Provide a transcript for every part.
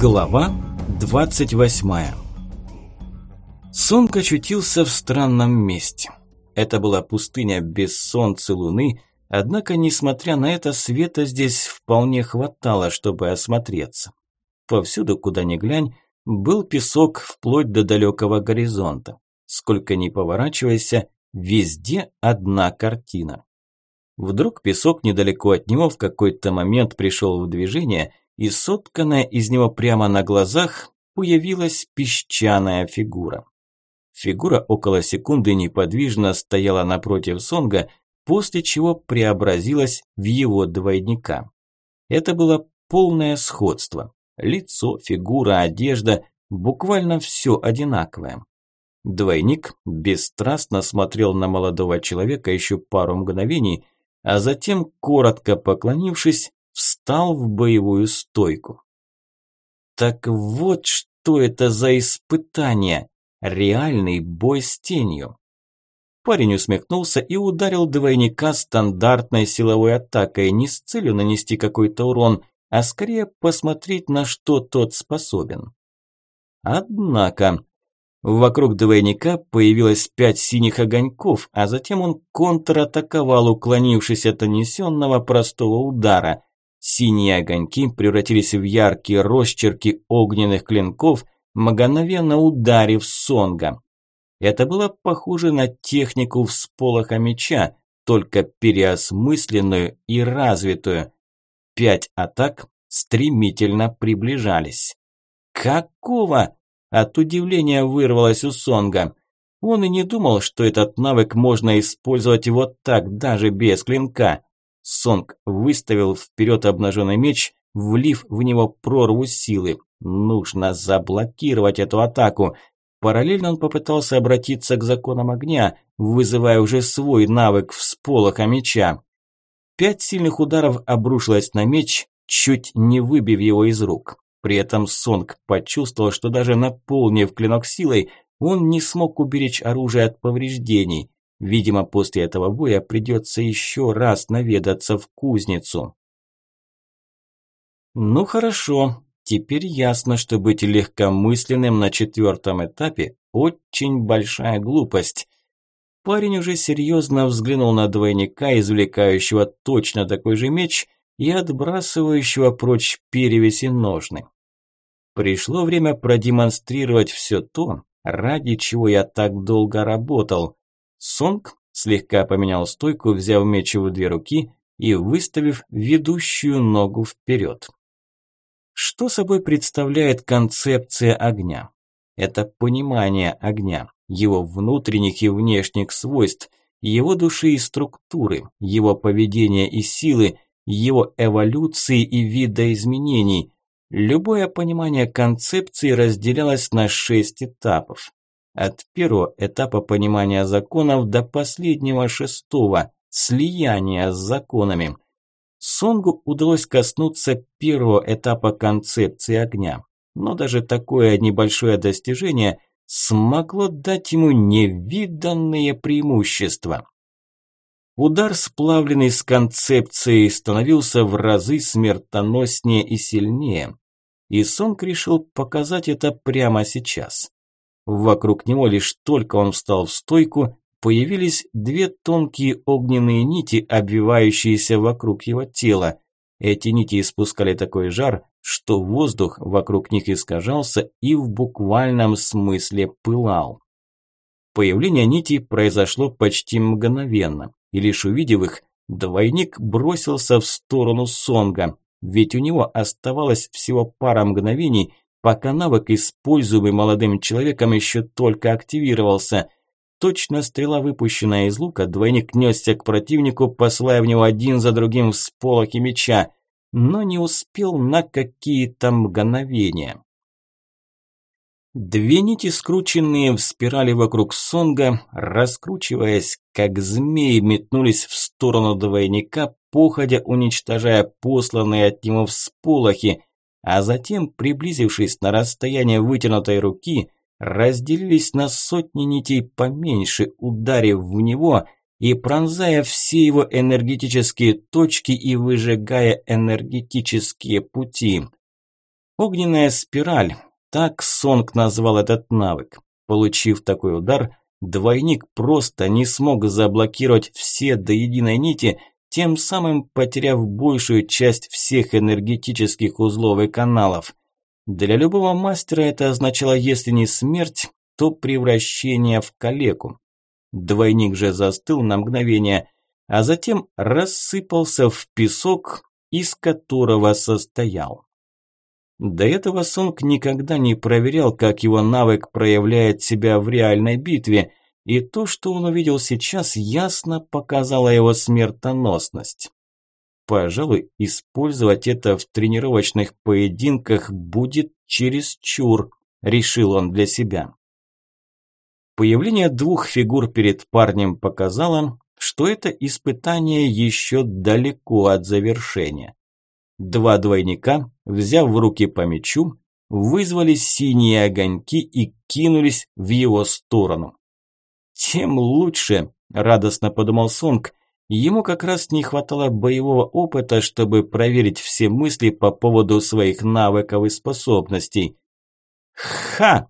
Глава 28 Сонг очутился в странном месте. Это была пустыня без солнца луны, однако, несмотря на это, света здесь вполне хватало, чтобы осмотреться. Повсюду, куда ни глянь, был песок вплоть до далекого горизонта. Сколько ни поворачивайся, везде одна картина. Вдруг песок недалеко от него в какой-то момент пришел в движение, и сотканная из него прямо на глазах появилась песчаная фигура. Фигура около секунды неподвижно стояла напротив Сонга, после чего преобразилась в его двойника. Это было полное сходство. Лицо, фигура, одежда, буквально все одинаковое. Двойник бесстрастно смотрел на молодого человека еще пару мгновений, а затем, коротко поклонившись, встал в боевую стойку. Так вот что это за испытание, реальный бой с тенью. Парень усмехнулся и ударил двойника стандартной силовой атакой, не с целью нанести какой-то урон, а скорее посмотреть, на что тот способен. Однако, Вокруг двойника появилось пять синих огоньков, а затем он контратаковал, уклонившись от нанесенного простого удара. Синие огоньки превратились в яркие росчерки огненных клинков, мгновенно ударив Сонга. Это было похоже на технику всполоха меча, только переосмысленную и развитую. Пять атак стремительно приближались. «Какого?» От удивления вырвалось у Сонга. Он и не думал, что этот навык можно использовать вот так, даже без клинка. Сонг выставил вперед обнаженный меч, влив в него прорву силы. Нужно заблокировать эту атаку. Параллельно он попытался обратиться к законам огня, вызывая уже свой навык всполоха меча. Пять сильных ударов обрушилось на меч, чуть не выбив его из рук. При этом Сонг почувствовал, что даже наполнив клинок силой, он не смог уберечь оружие от повреждений. Видимо, после этого боя придется еще раз наведаться в кузницу. Ну хорошо, теперь ясно, что быть легкомысленным на четвертом этапе – очень большая глупость. Парень уже серьезно взглянул на двойника, извлекающего точно такой же меч – и отбрасывающего прочь перевеси ножны. Пришло время продемонстрировать все то, ради чего я так долго работал. Сонг слегка поменял стойку, взяв меч в две руки и выставив ведущую ногу вперед. Что собой представляет концепция огня? Это понимание огня, его внутренних и внешних свойств, его души и структуры, его поведения и силы, его эволюции и видоизменений. Любое понимание концепции разделялось на шесть этапов. От первого этапа понимания законов до последнего шестого – слияния с законами. Сонгу удалось коснуться первого этапа концепции огня, но даже такое небольшое достижение смогло дать ему невиданные преимущества. Удар, сплавленный с концепцией, становился в разы смертоноснее и сильнее. И Сонг решил показать это прямо сейчас. Вокруг него лишь только он встал в стойку, появились две тонкие огненные нити, обвивающиеся вокруг его тела. Эти нити испускали такой жар, что воздух вокруг них искажался и в буквальном смысле пылал. Появление нитей произошло почти мгновенно и лишь увидев их, двойник бросился в сторону Сонга, ведь у него оставалось всего пара мгновений, пока навык, используемый молодым человеком, еще только активировался. Точно стрела, выпущенная из лука, двойник несся к противнику, посылая в него один за другим всполохи меча, но не успел на какие-то мгновения. Две нити, скрученные в спирали вокруг Сонга, раскручиваясь, как змеи, метнулись в сторону двойника, походя уничтожая посланные от него всполохи, а затем, приблизившись на расстояние вытянутой руки, разделились на сотни нитей поменьше, ударив в него и пронзая все его энергетические точки и выжигая энергетические пути. Огненная спираль, так Сонг назвал этот навык. Получив такой удар, двойник просто не смог заблокировать все до единой нити, тем самым потеряв большую часть всех энергетических узлов и каналов. Для любого мастера это означало, если не смерть, то превращение в калеку. Двойник же застыл на мгновение, а затем рассыпался в песок, из которого состоял. До этого Сонг никогда не проверял, как его навык проявляет себя в реальной битве, и то, что он увидел сейчас, ясно показало его смертоносность. Пожалуй, использовать это в тренировочных поединках будет чересчур, решил он для себя. Появление двух фигур перед парнем показало, что это испытание еще далеко от завершения. Два двойника, взяв в руки по мячу, вызвали синие огоньки и кинулись в его сторону. «Тем лучше», – радостно подумал Сонг. Ему как раз не хватало боевого опыта, чтобы проверить все мысли по поводу своих навыков и способностей. «Ха!»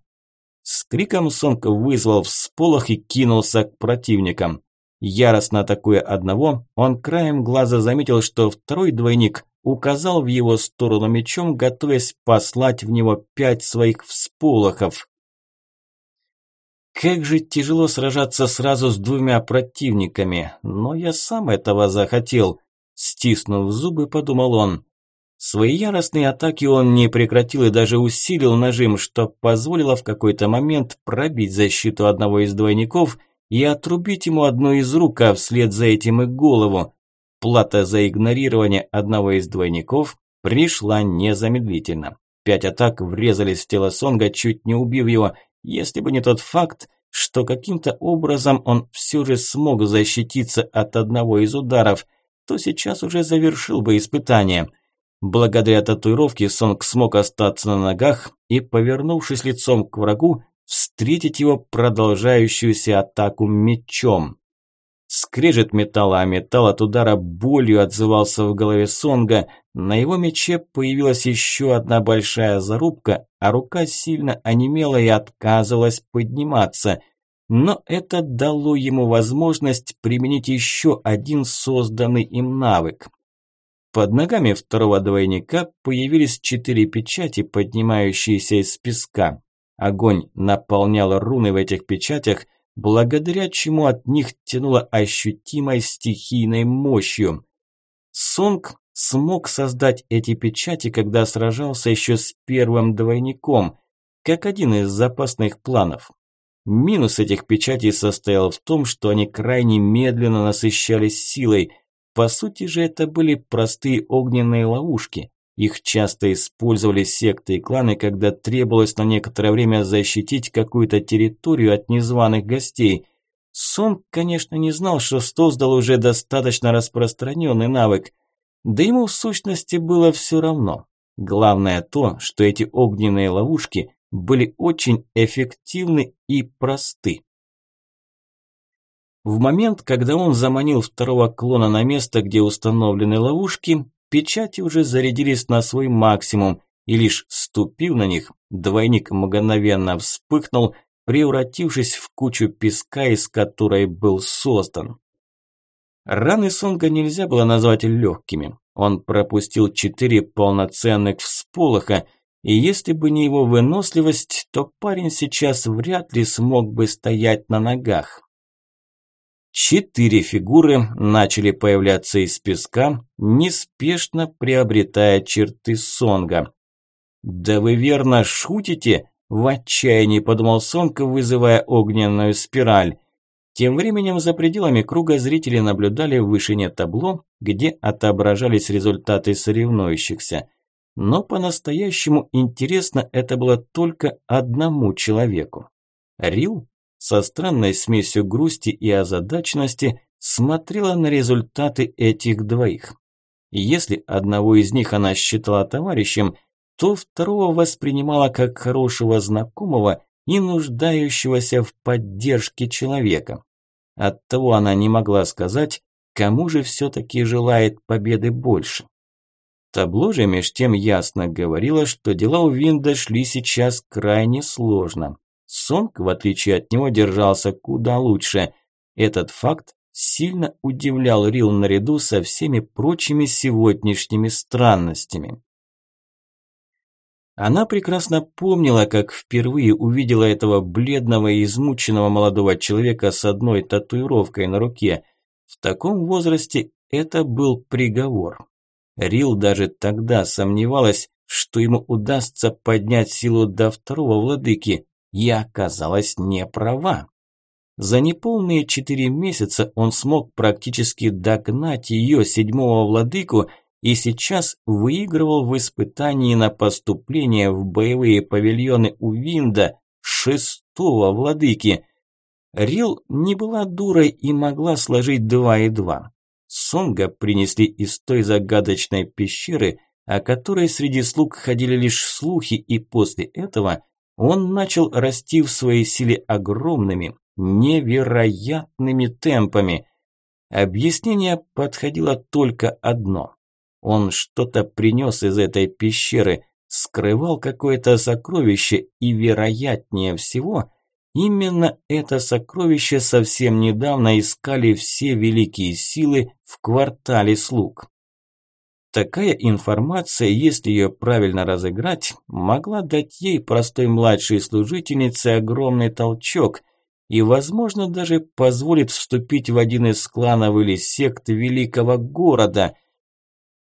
С криком Сонг вызвал всполох и кинулся к противникам. Яростно атакуя одного, он краем глаза заметил, что второй двойник указал в его сторону мечом, готовясь послать в него пять своих всполохов. Как же тяжело сражаться сразу с двумя противниками, но я сам этого захотел. Стиснув зубы, подумал он. Свои яростные атаки он не прекратил и даже усилил нажим, что позволило в какой-то момент пробить защиту одного из двойников и отрубить ему одну из рук, а вслед за этим и голову. Плата за игнорирование одного из двойников пришла незамедлительно. Пять атак врезались в тело Сонга, чуть не убив его, если бы не тот факт, что каким-то образом он все же смог защититься от одного из ударов, то сейчас уже завершил бы испытание. Благодаря татуировке Сонг смог остаться на ногах и, повернувшись лицом к врагу, встретить его продолжающуюся атаку мечом. Скрежет металла, а металл от удара болью отзывался в голове Сонга. На его мече появилась еще одна большая зарубка, а рука сильно онемела и отказывалась подниматься. Но это дало ему возможность применить еще один созданный им навык. Под ногами второго двойника появились четыре печати, поднимающиеся из песка. Огонь наполнял руны в этих печатях – благодаря чему от них тянуло ощутимой стихийной мощью. Сонг смог создать эти печати, когда сражался еще с первым двойником, как один из запасных планов. Минус этих печатей состоял в том, что они крайне медленно насыщались силой. По сути же это были простые огненные ловушки. Их часто использовали секты и кланы, когда требовалось на некоторое время защитить какую-то территорию от незваных гостей. Сон, конечно, не знал, что создал уже достаточно распространенный навык. Да ему в сущности было все равно. Главное то, что эти огненные ловушки были очень эффективны и просты. В момент, когда он заманил второго клона на место, где установлены ловушки, Печати уже зарядились на свой максимум, и лишь ступив на них, двойник мгновенно вспыхнул, превратившись в кучу песка, из которой был создан. Раны Сонга нельзя было назвать легкими. Он пропустил четыре полноценных всполоха, и если бы не его выносливость, то парень сейчас вряд ли смог бы стоять на ногах. Четыре фигуры начали появляться из песка, неспешно приобретая черты Сонга. «Да вы верно шутите?» – в отчаянии подумал Сонг, вызывая огненную спираль. Тем временем за пределами круга зрители наблюдали в вышине табло, где отображались результаты соревнующихся. Но по-настоящему интересно это было только одному человеку. Рил со странной смесью грусти и озадаченности смотрела на результаты этих двоих. Если одного из них она считала товарищем, то второго воспринимала как хорошего знакомого и нуждающегося в поддержке человека. Оттого она не могла сказать, кому же все-таки желает победы больше. Табло же меж тем ясно говорило, что дела у Винда шли сейчас крайне сложно. Сонг, в отличие от него, держался куда лучше. Этот факт сильно удивлял Рил наряду со всеми прочими сегодняшними странностями. Она прекрасно помнила, как впервые увидела этого бледного и измученного молодого человека с одной татуировкой на руке. В таком возрасте это был приговор. Рил даже тогда сомневалась, что ему удастся поднять силу до второго владыки, и оказалась не права. За неполные четыре месяца он смог практически догнать ее, седьмого владыку, и сейчас выигрывал в испытании на поступление в боевые павильоны у Винда, шестого владыки. Рил не была дурой и могла сложить два и два. Сонга принесли из той загадочной пещеры, о которой среди слуг ходили лишь слухи, и после этого он начал расти в своей силе огромными, невероятными темпами. Объяснение подходило только одно. Он что-то принес из этой пещеры, скрывал какое-то сокровище, и вероятнее всего, именно это сокровище совсем недавно искали все великие силы в квартале слуг. Такая информация, если ее правильно разыграть, могла дать ей, простой младшей служительнице, огромный толчок и, возможно, даже позволит вступить в один из кланов или сект великого города.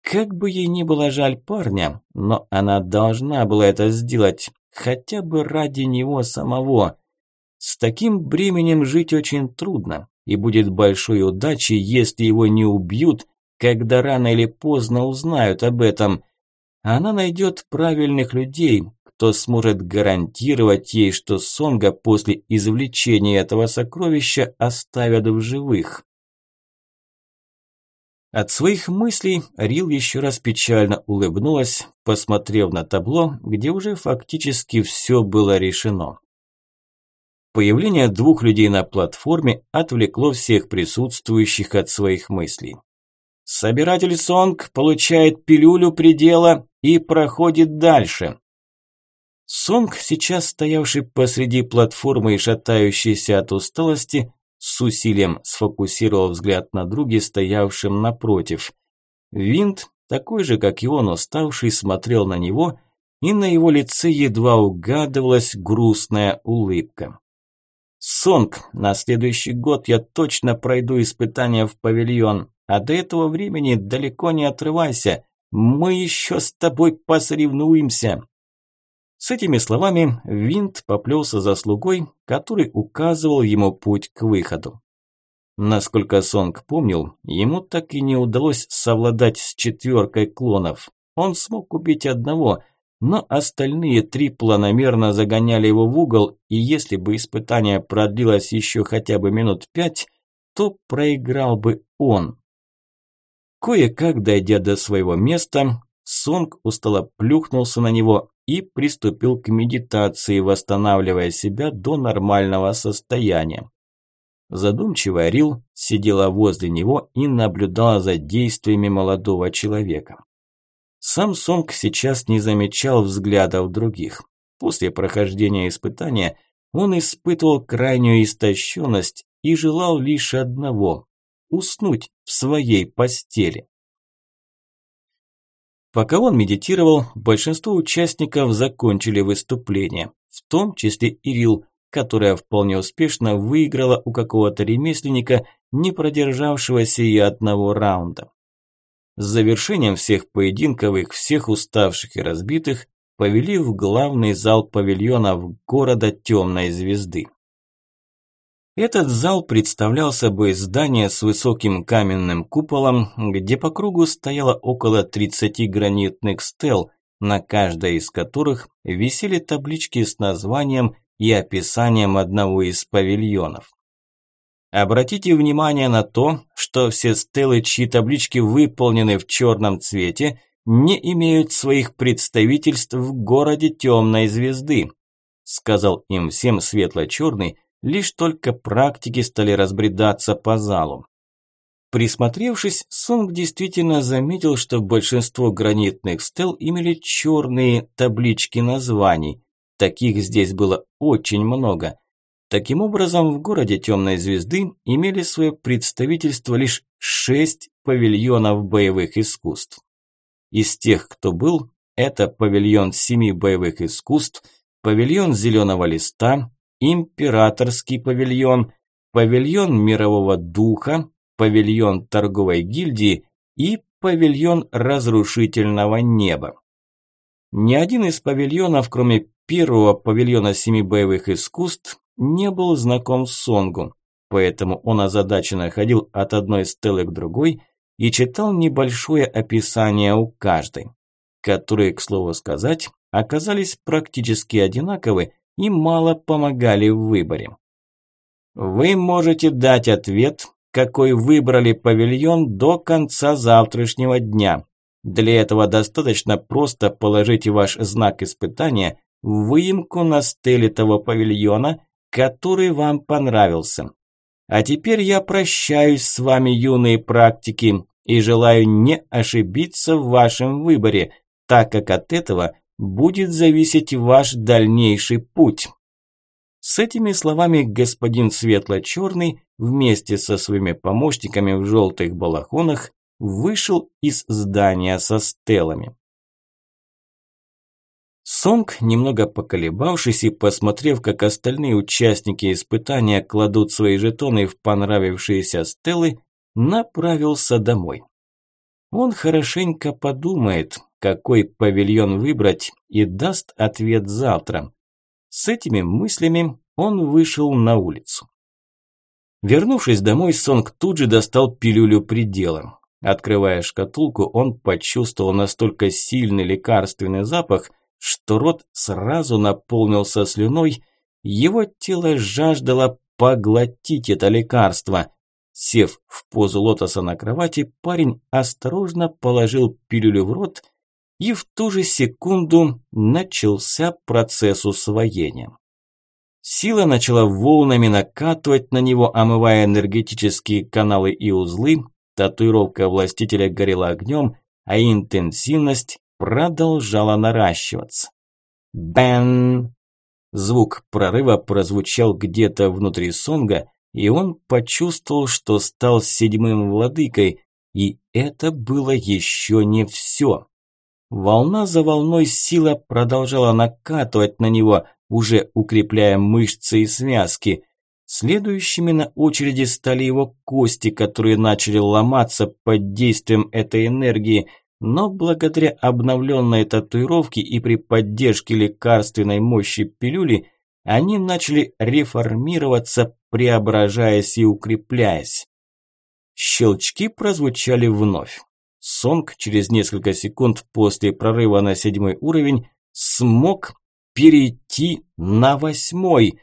Как бы ей ни было жаль парня, но она должна была это сделать, хотя бы ради него самого. С таким бременем жить очень трудно, и будет большой удачей, если его не убьют – когда рано или поздно узнают об этом. Она найдет правильных людей, кто сможет гарантировать ей, что Сонга после извлечения этого сокровища оставят в живых. От своих мыслей Рил еще раз печально улыбнулась, посмотрев на табло, где уже фактически все было решено. Появление двух людей на платформе отвлекло всех присутствующих от своих мыслей. Собиратель Сонг получает пилюлю предела и проходит дальше. Сонг, сейчас стоявший посреди платформы и шатающийся от усталости, с усилием сфокусировал взгляд на друге, стоявшем напротив. Винт, такой же, как и он, уставший, смотрел на него, и на его лице едва угадывалась грустная улыбка. «Сонг, на следующий год я точно пройду испытания в павильон. А до этого времени далеко не отрывайся. Мы еще с тобой посоревнуемся. С этими словами Винт поплелся за слугой, который указывал ему путь к выходу. Насколько Сонг помнил, ему так и не удалось совладать с четверкой клонов. Он смог убить одного, но остальные три планомерно загоняли его в угол, и если бы испытание продлилось еще хотя бы минут пять, то проиграл бы он. Кое-как дойдя до своего места, Сонг устало плюхнулся на него и приступил к медитации, восстанавливая себя до нормального состояния. Задумчивая Рил сидела возле него и наблюдала за действиями молодого человека. Сам Сонг сейчас не замечал взглядов других. После прохождения испытания он испытывал крайнюю истощенность и желал лишь одного уснуть в своей постели. Пока он медитировал, большинство участников закончили выступление, в том числе Ирил, которая вполне успешно выиграла у какого-то ремесленника, не продержавшегося и одного раунда. С завершением всех поединков их всех уставших и разбитых повели в главный зал павильонов города Темной Звезды. Этот зал представлял собой здание с высоким каменным куполом, где по кругу стояло около 30 гранитных стел, на каждой из которых висели таблички с названием и описанием одного из павильонов. Обратите внимание на то, что все стелы, чьи таблички выполнены в черном цвете, не имеют своих представительств в городе темной звезды, сказал им всем светло-черный, Лишь только практики стали разбредаться по залу. Присмотревшись, Сонг действительно заметил, что большинство гранитных стел имели черные таблички названий. Таких здесь было очень много. Таким образом, в городе Темной Звезды имели свое представительство лишь шесть павильонов боевых искусств. Из тех, кто был, это павильон семи боевых искусств, павильон зеленого листа, императорский павильон, павильон мирового духа, павильон торговой гильдии и павильон разрушительного неба. Ни один из павильонов, кроме первого павильона семи боевых искусств, не был знаком с Сонгу, поэтому он озадаченно ходил от одной стелы к другой и читал небольшое описание у каждой, которые, к слову сказать, оказались практически одинаковы и мало помогали в выборе. Вы можете дать ответ какой выбрали павильон до конца завтрашнего дня. Для этого достаточно просто положить ваш знак испытания в выемку на стеле того павильона, который вам понравился. А теперь я прощаюсь с вами, юные практики, и желаю не ошибиться в вашем выборе, так как от этого будет зависеть ваш дальнейший путь. С этими словами господин Светло-Черный вместе со своими помощниками в желтых балахонах вышел из здания со стелами. Сонг, немного поколебавшись и посмотрев, как остальные участники испытания кладут свои жетоны в понравившиеся стелы, направился домой. Он хорошенько подумает, какой павильон выбрать и даст ответ завтра. С этими мыслями он вышел на улицу. Вернувшись домой, Сонг тут же достал пилюлю предела. Открывая шкатулку, он почувствовал настолько сильный лекарственный запах, что рот сразу наполнился слюной, его тело жаждало поглотить это лекарство. Сев в позу лотоса на кровати, парень осторожно положил пилюлю в рот, и в ту же секунду начался процесс усвоения. Сила начала волнами накатывать на него, омывая энергетические каналы и узлы, татуировка властителя горела огнем, а интенсивность продолжала наращиваться. Бен! Звук прорыва прозвучал где-то внутри Сонга, и он почувствовал, что стал седьмым владыкой, и это было еще не все. Волна за волной сила продолжала накатывать на него, уже укрепляя мышцы и связки. Следующими на очереди стали его кости, которые начали ломаться под действием этой энергии, но благодаря обновленной татуировке и при поддержке лекарственной мощи пилюли они начали реформироваться, преображаясь и укрепляясь. Щелчки прозвучали вновь. Сонг через несколько секунд после прорыва на седьмой уровень смог перейти на восьмой.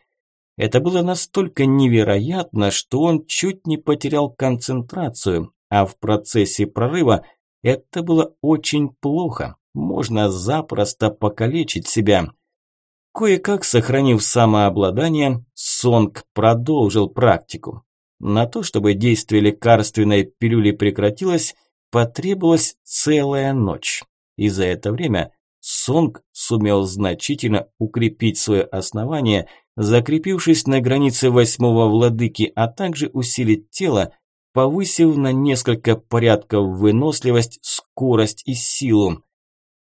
Это было настолько невероятно, что он чуть не потерял концентрацию, а в процессе прорыва это было очень плохо. Можно запросто покалечить себя. Кое-как сохранив самообладание, Сонг продолжил практику. На то, чтобы действие лекарственной пилюли прекратилось, потребовалась целая ночь. И за это время Сонг сумел значительно укрепить свое основание, закрепившись на границе восьмого владыки, а также усилить тело, повысив на несколько порядков выносливость, скорость и силу.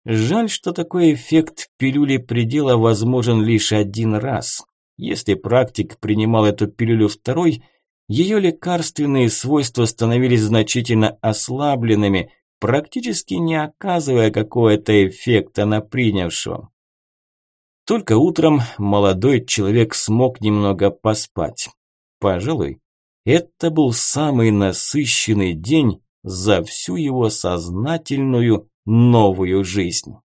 Жаль, что такой эффект пилюли предела возможен лишь один раз. Если практик принимал эту пилюлю второй, ее лекарственные свойства становились значительно ослабленными, практически не оказывая какого-то эффекта на принявшего. Только утром молодой человек смог немного поспать. Пожалуй, это был самый насыщенный день за всю его сознательную новую жизнь.